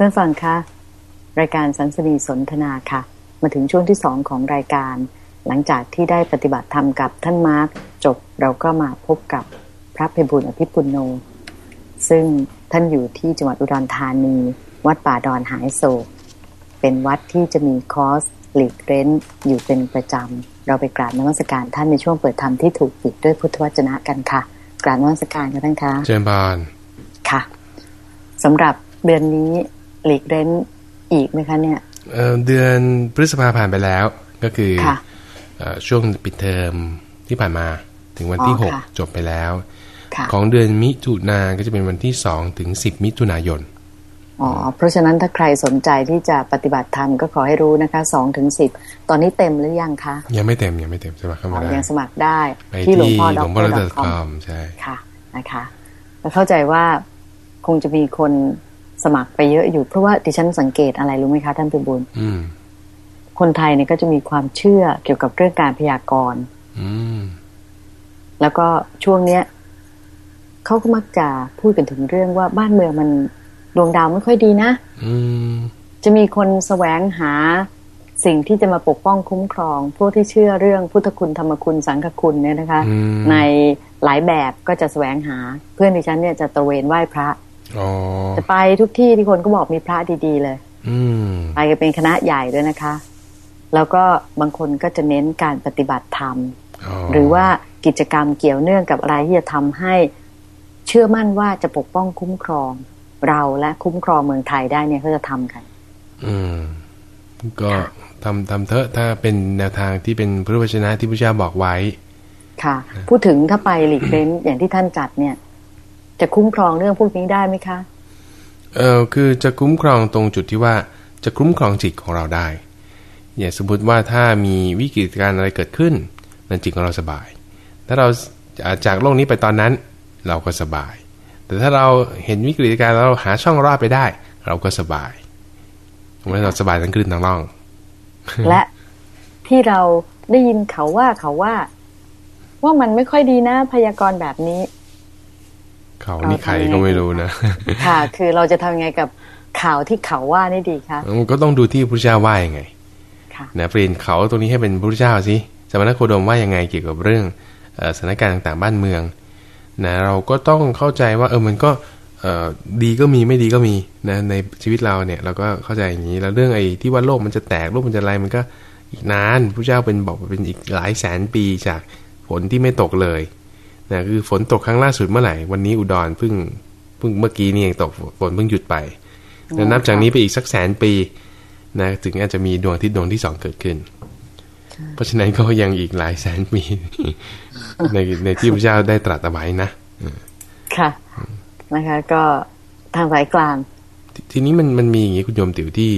ท่านฟังคะรายการสันสนีสนทนาค่ะ มาถึงช่วงที่สองของรายการ หลังจากที่ได้ปฏิบัติธรรมกับท่านมาร์กจบเราก็มาพบกับพระเพบุญอภิปุโน ซึ่งท่านอยู่ที่จังหวัดอุดรธานี วัดป่าดอนหายโศก เป็นวัดที่จะมีคอร์สหลีกเร้นอยู่เป็นประจำ เราไปกราบนมัสการท่านในช่วงเปิดธรรมที่ถูกปิดด้วยพุทธวจนะกันค่ะ กราบนมัสการกันท่านคะเจริญบานค่ะสำหรับเดือนนี้ หลีกเร้นอีกไหมคะเนี่ยเอ่อเดือนพฤษภาผ่านไปแล้วก็คือค่ะเอ่อช่วงปิดเทอมที่ผ่านมาถึงวันที่อ๋อค่ะ6จบไปแล้วค่ะของเดือนมิถุนาก็จะเป็นวันที่ 2 ถึง 10 มิถุนายนอ๋อเพราะฉะนั้นถ้าใครสนใจที่จะปฏิบัติธรรมก็ขอให้รู้นะคะสองถึงสิบตอนนี้เต็มหรือยังคะ ยังไม่เต็มยังไม่เต็มสมัครเข้าอ๋มาอได้ยังสมัครได้ไปที่ที่หลวงพ่อหดลอวงกพ่อเตอดร์รดอทคคออมมใช่ค่ะนะคะ แล้วเข้าใจว่าคงจะมีคน สมัครไปเยอะอยู่ เพราะว่าดิฉันสังเกตอะไรรู้ไหมคะท่านพิบูลอืมคนไทยเนี่ยก็จะมีความเชื่อเกี่ยวกับเรื่องการพยากรณ์อืมแล้วก็ช่วงเนี้ยเขาก็มักจะพูดกันถึงเรื่องว่าบ้านเมืองมันดวงดาวไม่ค่อยดีนะอืมจะมีคนแสวงหาสิ่งที่จะมาปกป้องคุ้มครอง พวกที่เชื่อเรื่องพุทธคุณธรรมคุณสังฆคุณเนี่ยนะคะอืมในหลายแบบก็จะแสวงหา เพื่อนดิฉันเนี่ยจะตระเวนไหว้พระอ๋อ จะไปทุกที่ที่คนก็บอกมีพระดีๆเลย อืมไปกันเป็นคณะใหญ่ด้วยนะคะ แล้วก็บางคนก็จะเน้นการปฏิบัติธรรม หรือว่ากิจกรรมเกี่ยวเนื่องกับอะไรที่จะทำให้เชื่อมั่นว่าจะปกป้องคุ้มครอง เราและคุ้มครองเมืองไทยได้เนี่ยเขาจะทำกัน อืม ก็ทำทำเถอะถ้าเป็นแนวทางที่เป็นพระวจนะที่พระเจ้าบอกไว้ ค่ะ พูดถึงถ้าไปหลีกเล้นอย่างที่ท่านจัดเนี่ย จะคุ้มครองเรื่องพวกนี้ได้ไหมคะเออคือจะคุ้มครองตรงจุดที่ว่าจะคุ้มครองจิตของเราได้ อย่างสมมติว่าถ้ามีวิกฤตการณ์อะไรเกิดขึ้นนั่นจิตของเราสบาย ถ้าเราจากโลกนี้ไปตอนนั้นเราก็สบาย แต่ถ้าเราเห็นวิกฤตการณ์แล้วเราหาช่องรอดไปได้ เราก็สบายทำให้เราสบายทั้งคลื่นทั้งล่อง และที่เราได้ยินเขาว่าเขาว่า ว่ามันไม่ค่อยดีนะพยากรณ์แบบนี้ เขานี่ใครก็ไม่รู้นะ ค่ะ คือเราจะทำยังไงกับข่าวที่เขาว่านี่ดีคะมันก็ต้องดูที่พระเจ้าว่ายังไงค่ะนะเปลี่ยนเขาตรงนี้ให้เป็นพระเจ้าสิสมณโคดมว่ายังไงเกี่ยวกับเรื่องเอ่อสถานการณ์ต่างๆ บ้านเมืองนะเราก็ต้องเข้าใจว่าเออมันก็เอ่อดีก็มีไม่ดีก็มีนะในชีวิตเราเนี่ยเราก็เข้าใจอย่างนี้แล้วเรื่องไอ้ที่ว่าโลกมันจะแตกโลกมันจะอะไรมันก็อีกนานพระเจ้าเป็นบอกว่าเป็นอีกหลายแสนปีจากฝนที่ไม่ตกเลย นะคือฝนตกครั้งล่าสุดเมื่อไหร่ วันนี้อุดรเพิ่งเพิ่งเมื่อกี้นี่เองตกฝนเพิ่งหยุดไปแล้วนับจากนี้ไปอีกสักแสนปีนะถึงอาจจะมีดวงอาทิตย์ดวงที่สองเกิดขึ้น เพราะฉะนั้นก็ยังอีกหลายแสนปีในในที่พระเจ้าได้ตรัสเอาไว้นะค่ะนะคะ ก็ทางสายกลางททีนี้มันมันมีอย่างนี้คุณโยมติ๋วที่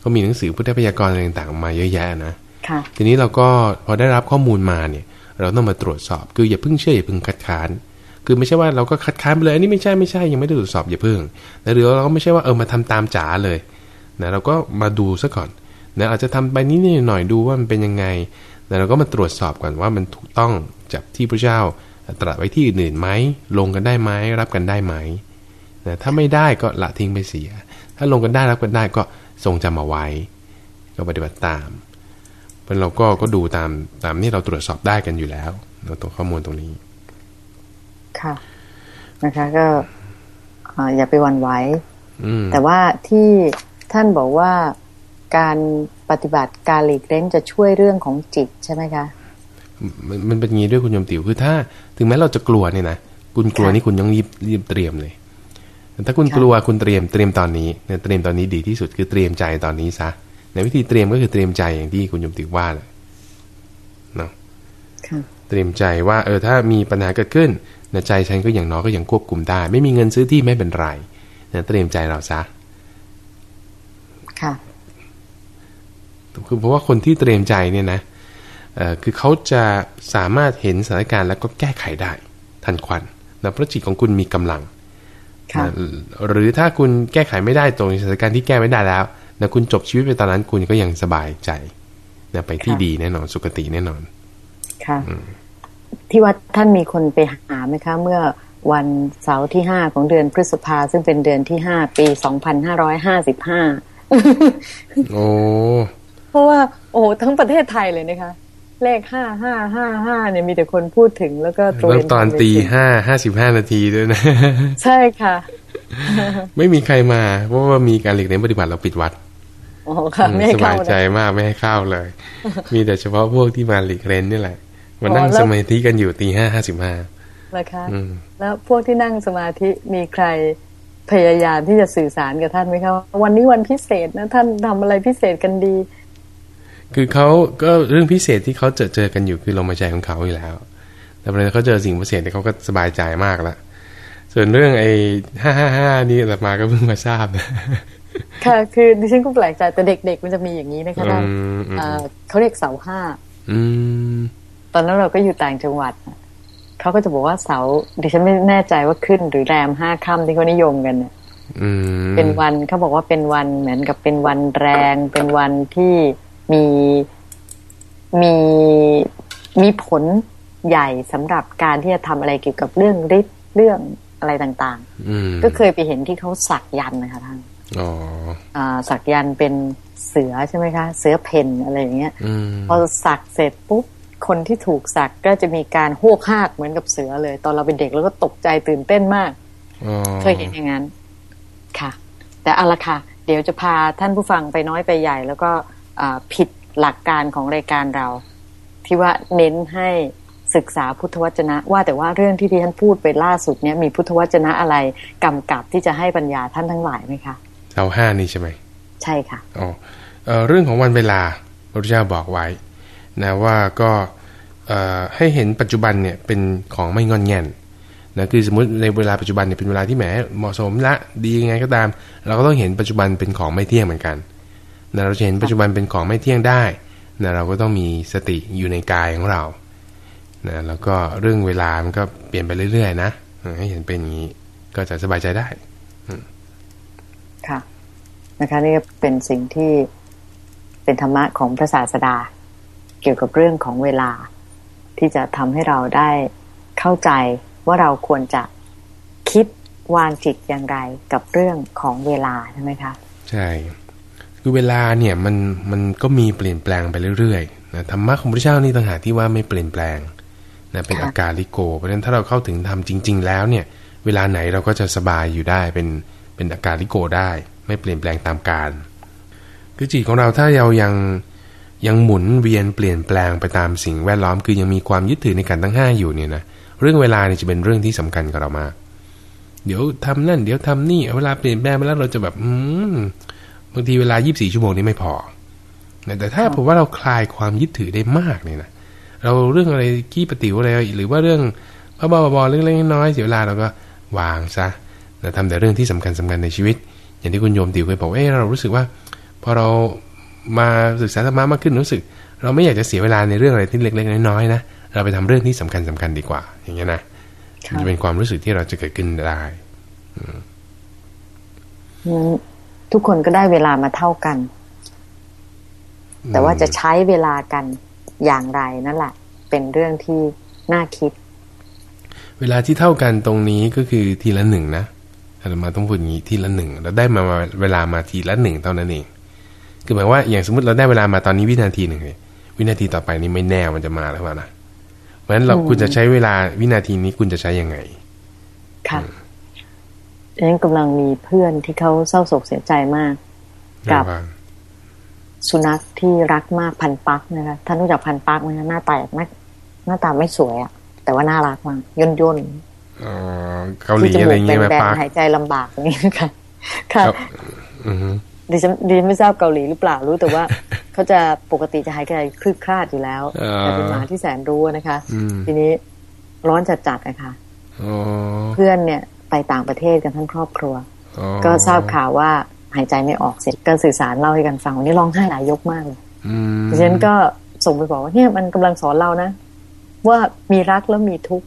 เขามีหนังสือพุทธพยากรณ์อะไรต่างๆออกมาเยอะแยะนะค่ะทีนี้เราก็พอได้รับข้อมูลมาเนี่ย เราต้องมาตรวจสอบ คืออย่าเพิ่งเชื่ออย่าเพิ่งคัดค้าน คือไม่ใช่ว่าเราก็คัดค้านไปเลยอันนี้ไม่ใช่ไม่ใช่ยังไม่ได้ตรวจสอบอย่าเพิ่งนะหรือเราก็ไม่ใช่ว่าเออมาทำตามจ๋าเลยนะเราก็มาดูซะก่อนนะอาจจะทำไปนิดหน่อยดูว่ามันเป็นยังไงนะเราก็มาตรวจสอบก่อนว่ามันถูกต้องจากที่พระเจ้าตรัสไว้ที่อื่นไหมลงกันได้ไหมรับกันได้ไหมนะถ้าไม่ได้ก็ละทิ้งไปเสีย ถ้าลงกันได้รับกันได้ก็ทรงจำเอาไว้ ก็ปฏิบัติตาม เพราะเราก็ก็ดูตามตามที่เราตรวจสอบได้กันอยู่แล้วเราตรงข้อมูลตรงนี้ ค่ะนะคะ ก็อ่าอย่าไปหวันไหวอืมแต่ว่าที่ท่านบอกว่าการปฏิบัติการหลีกเล้นจะช่วยเรื่องของจิตใช่ไหมคะ มันมันเป็นงี้ด้วยคุณโยมติ๋วคือถ้า ถึงแม้เราจะกลัวเนี่ยนะคุณกลัวค่ะนี่คุณต้องรีบรีบเตรียมเลยแต่ถ้าคุณค่ะกลัวคุณเตรียมเตรียมตอนนี้เนี่ยเตรียมตอนนี้ดีที่สุดคือเตรียมใจตอนนี้ซะ ในวิธีเตรียมก็คือเตรียมใจอย่างที่คุณโยมติ๋วว่าเลยเนาะค่ะเตรียมใจว่า เออถ้ามีปัญหาเกิดขึ้นนะใจฉันก็อย่างน้อยก็ยังควบคุมได้ ไม่มีเงินซื้อที่ไม่เป็นไรนะเตรียมใจเราซะค่ะคือเพราะว่าคนที่เตรียมใจเนี่ยนะเอ่อคือเขาจะสามารถเห็นสถานการณ์แล้วก็แก้ไขได้ ทันควันนะเพราะจิตของคุณมีกำลังค่ะนะหรือถ้าคุณแก้ไขไม่ได้ตรงสถานการณ์ที่แก้ไม่ได้แล้ว นะคุณจบชีวิตไปตอนนั้นคุณก็ยังสบายใจนะไปที่ค่ะดีแน่นอนสุคติแน่นอน ค่ะ ที่วัดท่านมีคนไปหาไหมคะ เมื่อวันเสาร์ที่ห้าของเดือนพฤษภาซึ่งเป็นเดือนที่ห้าปีสองพันห้าร้อยห้าสิบห้าโอ้เพราะว่า โอ้ทั้งประเทศไทยเลยนะคะ เลขห้าห้าห้าห้าเนี่ยมีแต่คนพูดถึงแล้วก็ตรเริ่งมตอนตีห้าห้าสิบห้านาทีด้วยนะ ใช่ค่ะ ไม่มีใครมา เพราะว่ามีการหลีกเลี่ยงปฏิบัติเราปิดวัด โอ้ค่ะไม่ให้สเข้าบายใจนะมากไม่ให้เข้าเลย มีแต่เฉพาะพวกที่มาหลีกเล่นนี่แหละมานั่งอ๋อแล้วสมาธิกันอยู่ตีห้าห้าสิบห้านะคะอืมแล้วพวกที่นั่งสมาธิมีใครพยายามที่จะสื่อสารกับท่านไหมคะว่าวันนี้วันพิเศษนะท่านทำอะไรพิเศษกันดี คือเขาก็เรื่องพิเศษที่เขาเจอเจอกันอยู่คือลมหายใจของเขาอยู่แล้ว แต่พอเขาเจอสิ่งพิเศษเนี่ยเขาก็สบายใจมากละส่วนเรื่องไอ้ห้าห้าห้านี่อาตมาก็เพิ่งมาทราบนะ ค่ะ คือดิฉันก็แปลกใจแต่เด็กๆมันจะมีอย่างนี้นะคะท่านอืมอืมเอ่อเขาเรียกเสาห้าอืมตอนนั้นเราก็อยู่ต่างจังหวัดน่ะเขาก็จะบอกว่าเสาดิฉันไม่แน่ใจว่าขึ้นหรือแรมห้าค่ำที่เขานิยมกันเนี่ยอืมเป็นวันเขาบอกว่าเป็นวันเหมือนกับเป็นวันแรง เป็นวันที่มีมีมีผลใหญ่สำหรับการที่จะทำอะไรเกี่ยวกับเรื่องฤทธิ์เรื่องอะไรต่างอืมๆก็เคยไปเห็นที่เขาสักยันต์นะคะท่าน อ๋ออ่าสักยันต์เป็นเสือใช่ไหมคะ เสือเพนอะไรอย่างเงี้ยอืมพอสักเสร็จปุ๊บคนที่ถูกสักก็จะมีการโหกหากเหมือนกับเสือเลย ตอนเราเป็นเด็กเราก็ตกใจตื่นเต้นมากอ๋อเคยเห็นอย่างนั้นค่ะ แต่เอาละค่ะ เดี๋ยวจะพาท่านผู้ฟังไปน้อยไปใหญ่ แล้วก็อ่าผิดหลักการของรายการเรา ที่ว่าเน้นให้ศึกษาพุทธวจนะ ว่าแต่ว่าเรื่องที่ที่ท่านพูดไปล่าสุดเนี้ยมีพุทธวจนะอะไรกำกับที่จะให้ปัญญาท่านทั้งหลายไหมคะ เสาห้านี่ใช่ไหมใช่ค่ะอ๋อเอ่อเรื่องของวันเวลาพระพุทธเจ้าบอกไว้นะว่าก็เอ่อให้เห็นปัจจุบันเนี่ยเป็นของไม่งอนแง่นนะคือสมมติในเวลาปัจจุบันเนี่ยเป็นเวลาที่แหมเหมาะสมละดียังไงก็ตาม เราก็ต้องเห็นปัจจุบันเป็นของไม่เที่ยงเหมือนกันนะเราจะเห็นปัจจุบันเป็นของไม่เที่ยงได้นะเราก็ต้องมีสติอยู่ในกายของเรานะแล้วก็เรื่องเวลามันก็เปลี่ยนไปเรื่อยๆนะเออให้เห็นเป็นอย่างนี้ก็จะสบายใจได้ค่ะ นะคะนี่ก็เป็นสิ่งที่เป็นธรรมะของพระศาสดา เกี่ยวกับเรื่องของเวลา ที่จะทำให้เราได้เข้าใจว่าเราควรจะคิดวางจิตอย่างไรกับเรื่องของเวลาใช่ไหมคะ ใช่คือเวลาเนี่ยมันมันก็มีเปลี่ยนแปลงไปเรื่อยๆนะธรรมะของพระเจ้านี่ต่างหากที่ว่าไม่เปลี่ยนแปลงนะเป็นอากาลิโก เพราะฉะนั้นถ้าเราเข้าถึงธรรมจริง ๆ แล้วเนี่ย เวลาไหนเราก็จะสบายอยู่ได้เป็นเป็นอากาลิโกได้ ไม่เปลี่ยนแปลงตามกาลคือจิตของเราถ้าเรายังยังหมุนเวียนเปลี่ยนแปลงไปตามสิ่งแวดล้อม คือยังมีความยึดถือในการตั้งห้าอยู่เนี่ยนะเรื่องเวลาเนี่ยจะเป็นเรื่องที่สำคัญกับเรามาก เดี๋ยวทำนั่น เดี๋ยวทำนี่เวลาเปลี่ยนแปลงไปแล้วเราจะแบบอืบางทีเวลา 24 ชั่วโมงนี้ไม่พอ แต่ถ้าผมว่าเราคลายความยึดถือได้มากเนี่ยนะเราเรื่องอะไรขี้ปฏิวอะไรหรือว่าเรื่องบ้าๆบอๆเล็กน้อยเสียเวลาเราก็วางซะนะทำแต่เรื่องที่สำคัญสำคัญในชีวิต อย่างที่คุณโยมติวเคยบอกว่าเอ้เรารู้สึกว่า พอเรามาศึกษาธรรมะมากขึ้นรู้สึก เราไม่อยากจะเสียเวลาในเรื่องอะไรที่เล็กๆน้อยๆนะเราไปทำเรื่องที่สำคัญสำคัญดีกว่า อย่างเงี้ยนะค่ะมันจะเป็นความรู้สึกที่เราจะเกิดขึ้นได้งั้นทุกคนก็ได้เวลามาเท่ากัน แต่ว่าจะใช้เวลากันอย่างไรนั่นแหละ เป็นเรื่องที่น่าคิด เวลาที่เท่ากันตรงนี้ก็คือทีละหนึ่งนะ อาตมาต้องพูดอย่างนี้ทีละหนึ่งเราได้มาเวลามาทีละหนึ่งเท่านั้นเอง คือหมายว่าอย่างสมมติเราได้เวลามาตอนนี้วินาทีหนึ่งเลยวินาทีต่อไปนี้ไม่แน่มันจะมาหรือเปล่านะเพราะฉะนั้นเราอืมคุณจะใช้เวลาวินาทีนี้คุณจะใช้ยังไง ค่ะดังนั้นกำลังมีเพื่อนที่เขาเศร้าโศกเสียใจมาก กับว่าสุนัขที่รักมากพันปักนะคะท่านรู้จักพันปักไหมคะหน้าตาหน้าหน้าตาไม่สวยอะแต่ว่าน่ารักมากย่นย่น เอ่อเกาหลีอะไรอย่างเงี้ยแบมานปาร์คๆหายใจลำบากอย่างนี้ค่ะค่ะครับอือฮึดิฉันดิฉันไม่ทราบเกาหลีหรือเปล่ารู้แต่ว่าเขาจะปกติจะหายใจคลืดคลาดอยู่แล้วอ่าแต่เป็นหมาที่แสนรู้นะคะอืมทีนี้ร้อนจัดๆนะคะอ๋อเพื่อนเนี่ยไปต่างประเทศกันทั้งครอบครัวอ๋อก็ทราบข่าวว่าหายใจไม่ออกเสร็จก็สื่อสารเล่าให้กันฟังวันนี้ร้องไห้หลายยกมากเลยอืมดิฉันก็ส่งไปบอกว่าเนี่ยมันกำลังสอนเรานะ ว่ามีรักแล้วมีทุกข์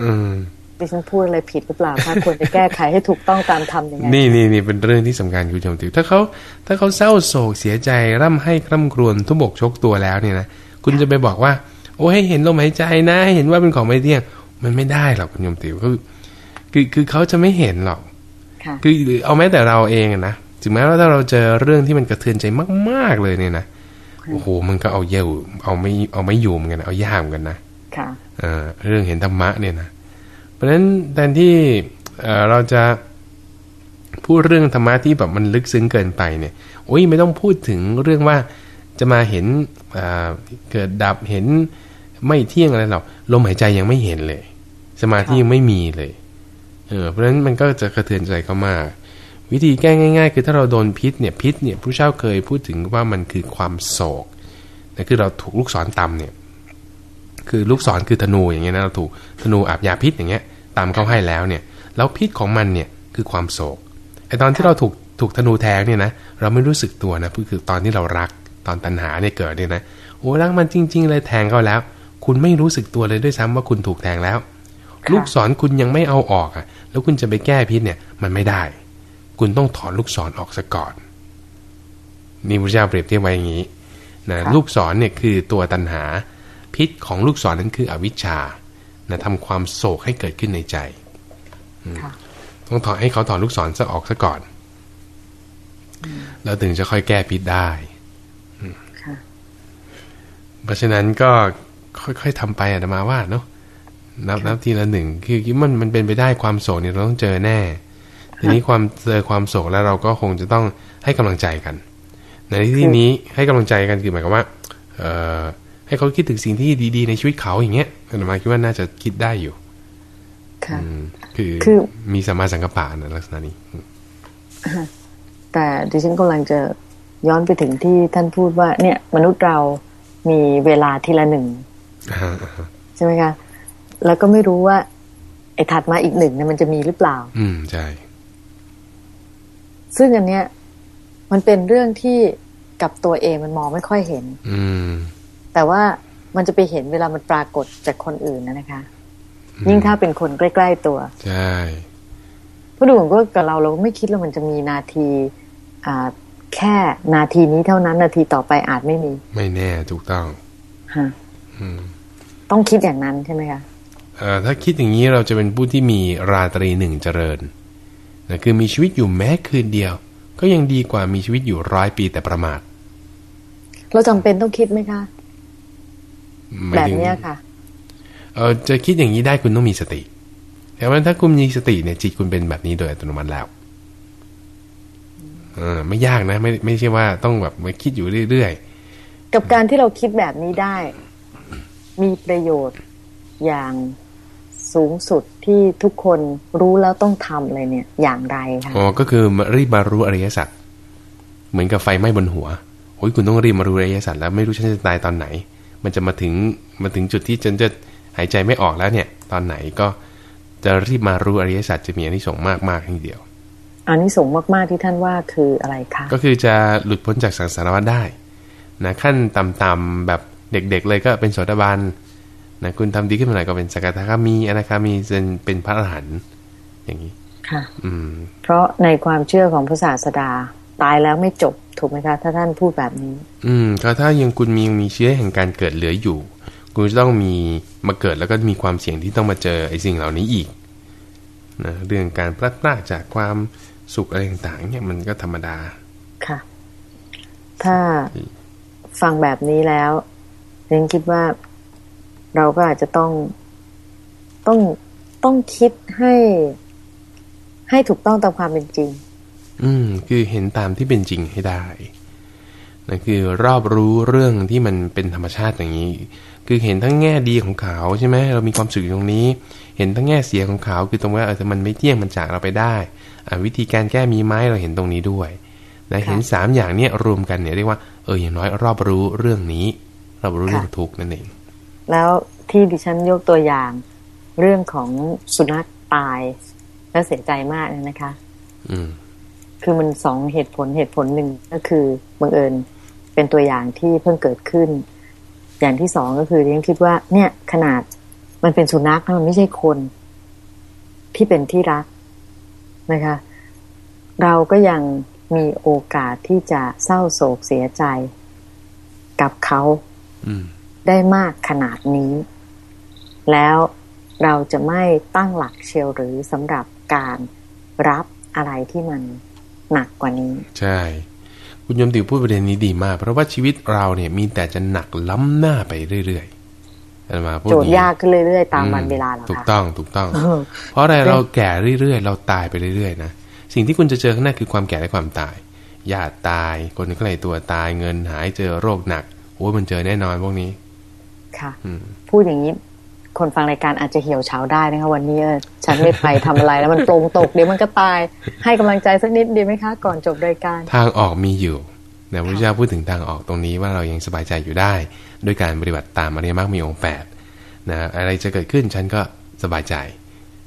อืม ดิฉันพูดอะไรผิดหรือเปล่าคะควรจะแก้ไขให้ถูกต้องตามธรรมยังไงนี่นี่นี่เป็นเรื่องที่สำคัญคุณผู้ชมติวถ้าเขาถ้าเขาเศร้าโศกเสียใจร่ำให้คร่ำครวญทุบบกชกตัวแล้วเนี่ยนะคุณจะไปบอกว่า โอ้ให้เห็นลมหายใจนะให้เห็นว่าเป็นของไม่เที่ยง มันไม่ได้หรอกคุณโยมติวคือคือคือเขาจะไม่เห็นหรอกค่ะคือหรือเอาแม้แต่เราเองอะนะถึงแม้ว่าถ้าเราเจอเรื่องที่มันกระเทือนใจมาก ๆเลยเนี่ยนะโอ้โหมันก็เอาเยี่ยวเอาไม่เอาไม่อยู่เหมือนกันนะเอายากเหมือนกันนะค่ะเอ่อเรื่องเห็นธรรมะเนี่ยนะ เพราะฉะนั้นแทนที่เราจะพูดเรื่องธรรมะที่แบบมันลึกซึ้งเกินไปเนี่ยโอ้ยไม่ต้องพูดถึงเรื่องว่าจะมาเห็นเกิดดับเห็นไม่เที่ยงอะไรหรอกลมหายใจยังไม่เห็นเลย สมาธิยังไม่มีเลยเออเพราะฉะนั้นมันก็จะกระเทือนใจเขามาก วิธีแก้ง่าย ๆ คือถ้าเราโดนพิษเนี่ยพิษเนี่ยผู้เช่าเคยพูดถึงว่ามันคือความโศกแต่คือเราถูกลูกศรต่ำเนี่ย คือลูกศรคือธนูอย่างเงี้ยนะเราถูกธนูอาบยาพิษอย่างเงี้ยตามเขาให้แล้วเนี่ยแล้วพิษของมันเนี่ยคือความโศกไอตอนที่เราถูกถูกธนูแทงเนี่ยนะเราไม่รู้สึกตัวนะคือตอนที่เรารักตอนตัณหาเนี่ยเกิดเนี่ยนะโอ้รักมันจริง ๆ เลยแทงเขาแล้ว คุณไม่รู้สึกตัวเลยด้วยซ้ำว่าคุณถูกแทงแล้วค่ะลูกศรคุณยังไม่เอาออกอะ แล้วคุณจะไปแก้พิษเนี่ยมันไม่ได้ คุณต้องถอนลูกศรออกซะก่อนนี่พระเจ้าเปรียบเทียบไว้อย่างนี้นะลูกศรเนี่ยคือตัวตัณหา พิษของลูกศรนั้นคืออวิชชานะทำความโศกให้เกิดขึ้นในใจค่ะต้องถอนให้เขาถอนลูกศรซะออกซะก่อน แล้วถึงจะค่อยแก้พิษได้ค่ะเพราะฉะนั้นก็ค่อยๆทำไปอาตมาว่าเนาะนับนับทีละหนึ่งคือมันมันเป็นไปได้ความโศกเนี่ยเราต้องเจอแน่ ทีนี้ความเจอความโศกแล้วเราก็คงจะต้องให้กำลังใจกัน ในที่นี้ให้กำลังใจกันคือหมายความว่า เอ่อ ให้เขาคิดถึงสิ่งที่ดีๆในชีวิตเขาอย่างเงี้ยอาตมาคิดว่าน่าจะคิดได้อยู่ค่ะอืมคือคือมีสัมมาสังกัปปะนะลักษณะนี้อืมแต่ดิฉันกำลังจะย้อนไปถึงที่ท่านพูดว่า เนี่ย มนุษย์เรามีเวลาทีละหนึ่งอ่าอ่าใช่ไหมคะแล้วก็ไม่รู้ว่า ไอ้ถัดมาอีกหนึ่งเนี่ยมันจะมีหรือเปล่า อืมใช่ซึ่งอันเนี้ย มันเป็นเรื่องที่กับตัวเองมันมองไม่ค่อยเห็น อืม แต่ว่ามันจะไปเห็นเวลามันปรากฏจากคนอื่นนะนะคะอืมยิ่งถ้าเป็นคนใกล้ๆตัว ใช่เพราะดูเหมือนว่ากับเราเราก็ไม่คิดว่ามันจะมีนาทีอ่าแค่นาทีนี้เท่านั้น นาทีต่อไปอาจไม่มี ไม่แน่ถูกต้องฮะอืมต้องคิดอย่างนั้นใช่ไหมคะเอ่อถ้าคิดอย่างนี้เราจะเป็นผู้ที่มีราตรีหนึ่งเจริญนะคือมีชีวิตอยู่แม้คืนเดียว ก็ยังดีกว่ามีชีวิตอยู่ร้อยปีแต่ประมาทเราจำเป็นต้องคิดไหมคะหมาย แบบถึงเนี้ยค่ะเออจะคิดอย่างนี้ได้คุณต้องมีสติ แต่ว่าถ้าคุณมีสติเนี่ยจิตคุณเป็นแบบนี้โดยอัตโนมัติแล้วเออไม่ยากนะไม่ไม่ใช่ว่าต้องแบบมาคิดอยู่เรื่อยกับการที่เราคิดแบบนี้ได้ มีประโยชน์อย่างสูงสุดที่ทุกคนรู้แล้วต้องทำเลยเนี่ย อย่างไรคะๆอ๋อก็คือมารีบมารู้อริยสัจเหมือนกับไฟไหม้บนหัวโอ้ยคุณต้องรีบมารู้อริยสัจแล้วไม่รู้ฉันจะตายตอนไหน มันจะมาถึงมาถึงจุดที่ฉันจะหายใจไม่ออกแล้วเนี่ย ตอนไหนก็จะรีบมารู้อริยสัจจะมีอานิสงส์มากมากๆทีเดียวอันนี้สงส์มาก ๆ ที่ท่านว่าคืออะไรคะก็คือจะหลุดพ้นจากสังสารวัฏได้นะขั้นต่ำๆแบบเด็กๆเลยก็เป็นโสดาบันนะคุณทำดีขึ้นมาหน่อยก็เป็นสกทาคามีอนาคามีจนเป็นพระอรหันต์อย่างนี้ค่ะ อืม เพราะในความเชื่อของพระศาสดา ตายแล้วไม่จบถูกไหมคะ ถ้าท่านพูดแบบนี้ อืมก็ถ้ายังคุณมียังมีเชื้อแห่งการเกิดเหลืออยู่ คุณจะต้องมีมาเกิดแล้วก็มีความเสี่ยงที่ต้องมาเจอไอ้สิ่งเหล่านี้อีกนะเรื่องการพลัดพรากจากความสุขอะไรต่างๆเนี่ยมันก็ธรรมดา ค่ะ ถ้าฟังแบบนี้แล้วเรนคิดว่าเราก็อาจจะต้องต้องต้องคิดให้ให้ถูกต้องตามความเป็นจริง อืมคือเห็นตามที่เป็นจริงให้ได้นั่นคือรอบรู้เรื่องที่มันเป็นธรรมชาติอย่างนี้ คือเห็นทั้งแง่ดีของเขาใช่ไหมเรามีความสุขอยู่ตรงนี้ เห็นทั้งแง่เสียของเขาคือตรงว่าเออแต่มันไม่เที่ยงมันจากเราไปได้อ่าวิธีการแก้มีไหมเราเห็นตรงนี้ด้วยนะค่ะเห็นสามอย่างเนี้ยรวมกันเนี่ยเรียกว่าเอออย่างน้อยรอบรู้เรื่องนี้รอบรู้เรื่องทุกข์นั่นเอง แล้วที่ดิฉันยกตัวอย่างเรื่องของสุนัขตาย แล้วเสียใจมากเลยนะคะ อืม คือมันสองเหตุผลเหตุผลหนึ่งก็คือบังเอิญเป็นตัวอย่างที่เพิ่งเกิดขึ้น อย่างที่สองก็คือเรียนคิดว่า เนี่ยขนาดมันเป็นสุนัขมันไม่ใช่คนที่เป็นที่รักนะคะ เราก็ยังมีโอกาสที่จะเศร้าโศกเสียใจกับเขาได้มากขนาดนี้ แล้วเราจะไม่ตั้งหลักเชียวหรือสำหรับการรับอะไรที่มัน หนักกว่านี้ ใช่ คุณยมติวพูดประเด็นนี้ดีมาก เพราะว่าชีวิตเราเนี่ยมีแต่จะหนักล้ำหน้าไปเรื่อยๆมาพูดโจทย์ยากขึ้นเรื่อยๆ ตามวันเวลาแล้วถูกค่ะต้องถูกต้องเออเพราะอะไรเราแก่เรื่อยๆ เราตายไปเรื่อยๆนะสิ่งที่คุณจะเจอข้างหน้าคือความแก่และความตายญาติตายคนใกล้ตัวตายเงินหายเจอโรคหนักโอ้ยมันเจอแน่นอนพวกนี้ ค่ะอืมพูดอย่างนี้ คนฟังรายการอาจจะเหี่ยวเฉาได้นะคะวันนี้เออฉันไม่ไปทำอะไรแล้วมันโปร่งตกเดี๋ยวมันก็ตาย ให้กำลังใจสักนิดดีไหมคะ ก่อนจบรายการ ทางออกมีอยู่นะพระพุทธเจ้าพูดถึงทางออกตรงนี้ว่าเรายังสบายใจอยู่ได้ ด้วยการปฏิบัติตามอริยมรรคมีองค์แปดนะอะไรจะเกิดขึ้นฉันก็สบายใจ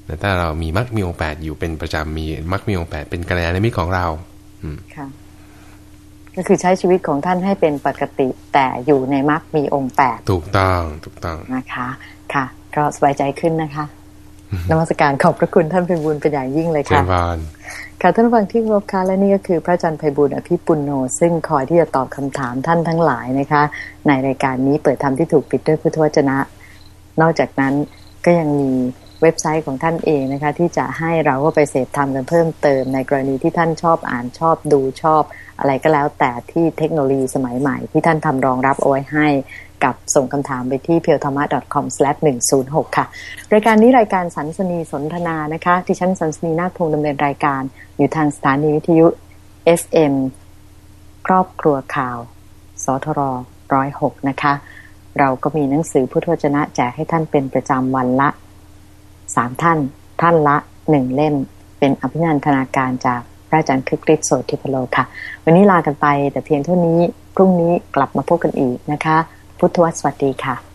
นะถ้าเรามีมรรคมีองค์แปดอยู่เป็นประจำมีมรรคมีองค์แปดเป็นกัลยาณมิตรของเราอืมค่ะ ก็คือใช้ชีวิตของท่านให้เป็นปกติแต่อยู่ในมรรคมีองค์แปดถูกต้องถูกต้องนะคะ ค่ะ ก็สบายใจขึ้นนะคะนมัสการขอบพระคุณท่านไพบุญเป็นอย่างยิ่งเลยเจริค่ะญพรค่ะท่านผู้ฟังที่เคารพค่ะและนี่ก็คือพระอาจารย์ไพบุญอภิปุณโน ซึ่งคอยที่จะตอบคำถามท่านทั้งหลายนะคะ ในรายการนี้เปิดธรรมที่ถูกปิดด้วยพุทธวจนะ นอกจากนั้นก็ยังมี เว็บไซต์ของท่านเองนะคะ ที่จะให้เราก็ไปเสพธรรมกันเพิ่มเติมในกรณีที่ท่านชอบอ่านชอบดูชอบ อะไรก็แล้วแต่ที่เทคโนโลยีสมัยใหม่ ที่ท่านทำรองรับเอาไว้ให้กับส่งคำถามไปที่ p e e l t h a m a c o m 1 0 6ค่ะ รายการนี้รายการสันสนีสนทนานะคะที่ฉันสันสนีนาคพงษ์ดำเนินรายการอยู่ทางสถานีวิทยุ FM ครอบครัวข่าว สทรร้อยหกนะคะ เราก็มีหนังสือพุทธวจนะแจกให้ท่านเป็นประจำวันละ สามท่าน ท่านละหนึ่งเล่ม เป็นอภินันทนาการจากพระอาจารย์คึกฤทธิ์โสติพโลค่ะ วันนี้ลากันไปแต่เพียงเท่านี้พรุ่งนี้กลับมาพบกันอีกนะคะ พุทธวสวัสดีค่ะ